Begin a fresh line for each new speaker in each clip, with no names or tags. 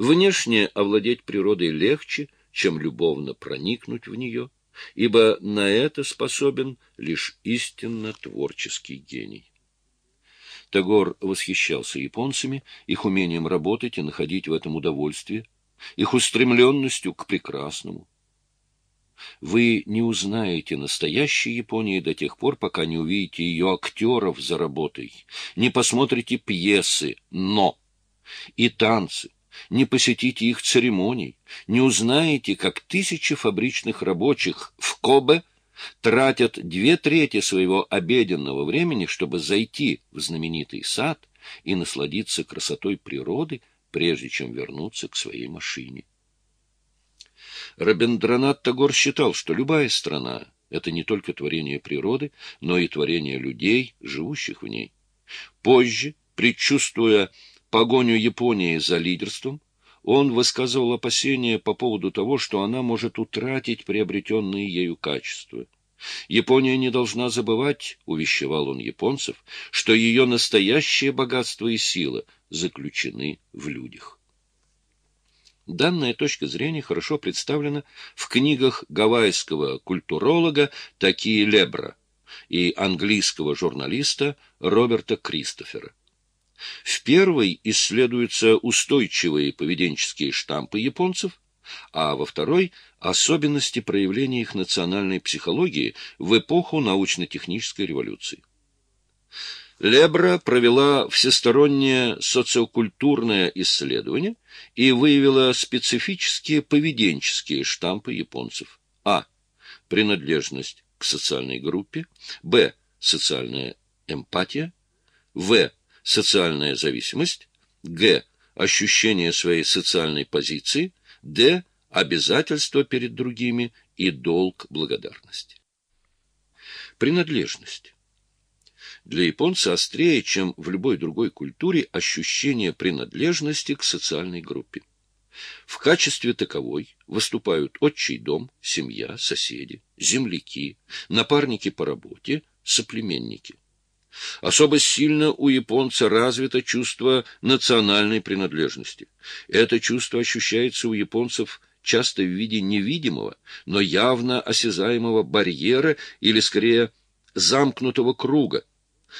Внешне овладеть природой легче, чем любовно проникнуть в нее, ибо на это способен лишь истинно творческий гений. Тагор восхищался японцами, их умением работать и находить в этом удовольствие, их устремленностью к прекрасному. Вы не узнаете настоящей Японии до тех пор, пока не увидите ее актеров за работой, не посмотрите пьесы «но» и танцы, не посетите их церемоний, не узнаете, как тысячи фабричных рабочих в Кобе тратят две трети своего обеденного времени, чтобы зайти в знаменитый сад и насладиться красотой природы, прежде чем вернуться к своей машине. Рабиндранат Тагор считал, что любая страна — это не только творение природы, но и творение людей, живущих в ней. Позже, предчувствуя погоню Японии за лидерством, он высказывал опасения по поводу того, что она может утратить приобретенные ею качества. Япония не должна забывать, увещевал он японцев, что ее настоящее богатство и сила заключены в людях. Данная точка зрения хорошо представлена в книгах гавайского культуролога Такии Лебра и английского журналиста Роберта Кристофера. В первой исследуются устойчивые поведенческие штампы японцев, а во второй – особенности проявления их национальной психологии в эпоху научно-технической революции. Лебра провела всестороннее социокультурное исследование и выявила специфические поведенческие штампы японцев. А. Принадлежность к социальной группе. Б. Социальная эмпатия. В социальная зависимость, г. ощущение своей социальной позиции, д. обязательство перед другими и долг благодарности. Принадлежность. Для японца острее, чем в любой другой культуре, ощущение принадлежности к социальной группе. В качестве таковой выступают отчий дом, семья, соседи, земляки, напарники по работе, соплеменники. Особо сильно у японца развито чувство национальной принадлежности. Это чувство ощущается у японцев часто в виде невидимого, но явно осязаемого барьера или, скорее, замкнутого круга,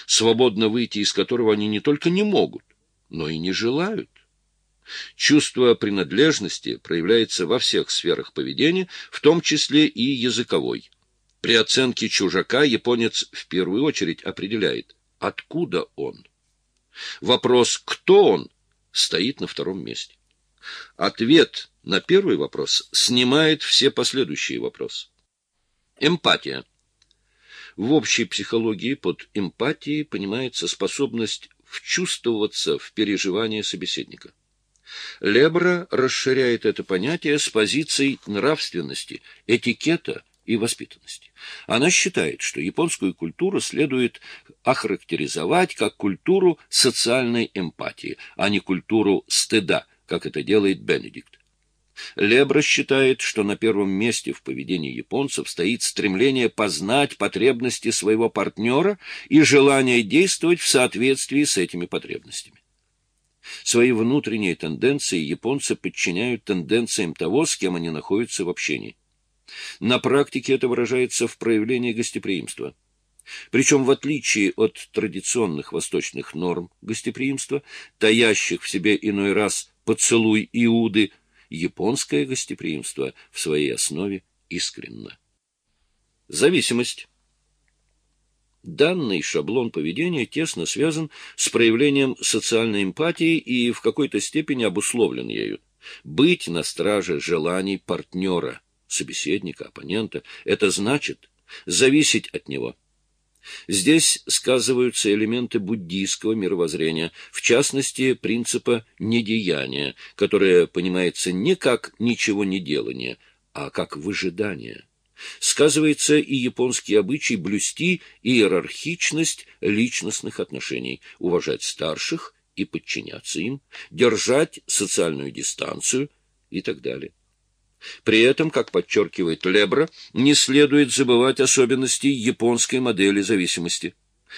свободно выйти из которого они не только не могут, но и не желают. Чувство принадлежности проявляется во всех сферах поведения, в том числе и языковой. При оценке чужака японец в первую очередь определяет, откуда он. Вопрос «кто он?» стоит на втором месте. Ответ на первый вопрос снимает все последующие вопросы. Эмпатия. В общей психологии под эмпатией понимается способность вчувствоваться в переживания собеседника. Лебра расширяет это понятие с позиций нравственности, этикета и воспитанности. Она считает, что японскую культуру следует охарактеризовать как культуру социальной эмпатии, а не культуру стыда, как это делает Бенедикт. Лебра считает, что на первом месте в поведении японцев стоит стремление познать потребности своего партнера и желание действовать в соответствии с этими потребностями. Свои внутренние тенденции японцы подчиняют тенденциям того, с кем они находятся в общении. На практике это выражается в проявлении гостеприимства. Причем, в отличие от традиционных восточных норм гостеприимства, таящих в себе иной раз поцелуй Иуды, японское гостеприимство в своей основе искренно. Зависимость. Данный шаблон поведения тесно связан с проявлением социальной эмпатии и в какой-то степени обусловлен ею. Быть на страже желаний партнера – собеседника, оппонента, это значит зависеть от него. Здесь сказываются элементы буддийского мировоззрения, в частности, принципа недеяния, которое понимается не как ничего не делание, а как выжидание. Сказывается и японский обычай блюсти иерархичность личностных отношений, уважать старших и подчиняться им, держать социальную дистанцию и так далее. При этом, как подчеркивает Лебра, не следует забывать особенности японской модели зависимости.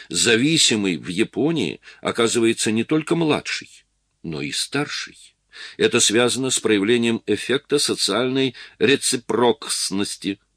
Зависимый в Японии оказывается не только младший, но и старший. Это связано с проявлением эффекта социальной рeciprocности –